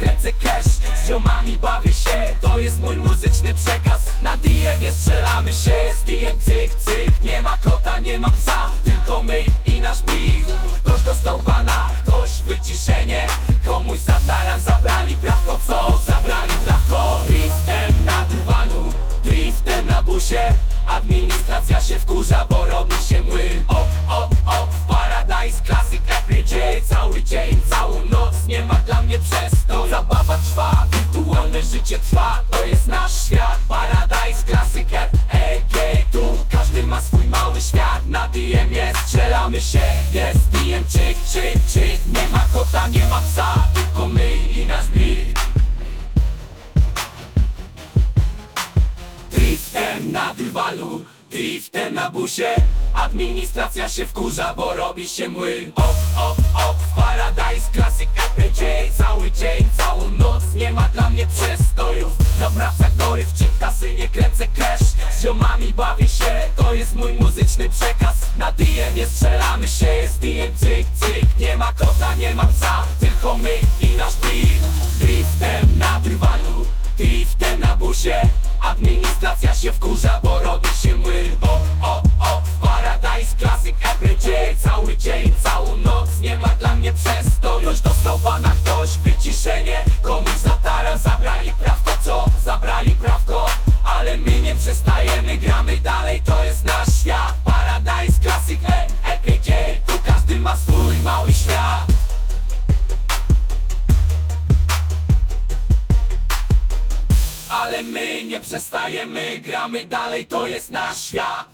kręcę cash Z ziomami bawię się, to jest mój muzyczny przekaz. Na DM strzelamy się, z DM cyk cyk. Nie ma kota, nie ma psa, tylko my i nasz pich Ktoś dostał bana, ktoś wyciszenie. Komuś za taran zabrali prawko, co? Zabrali prawko? Driftem na dywanu, driftem na busie. Administracja się wkurza, bo robi się mły Op, op, op, paradise, klasyk, every dzień, cały dzień, całą mnie przestoj Zabawa trwa, wirtualne życie trwa To jest nasz świat Paradise Classic EG Tu każdy ma swój mały świat Na DM jest, strzelamy się Jest DM czyk, czyk, czyk Nie ma kota, nie ma psa Driftem na dywalu, driftem na busie Administracja się wkurza, bo robi się młyn Op, op, op, Paradise Classic RPG Cały dzień, całą noc, nie ma dla mnie przestojów. Naprawca gory w czym kasynie kręcę cash. Z ziomami bawię się, to jest mój muzyczny przekaz. Na DM nie strzelamy się, jest DM cyk, cyk. Nie ma kota, nie ma psa, tylko my i nasz beat. Driftem na dywalu, driftem na busie mały świat. Ale my nie przestajemy, gramy dalej, to jest nasz świat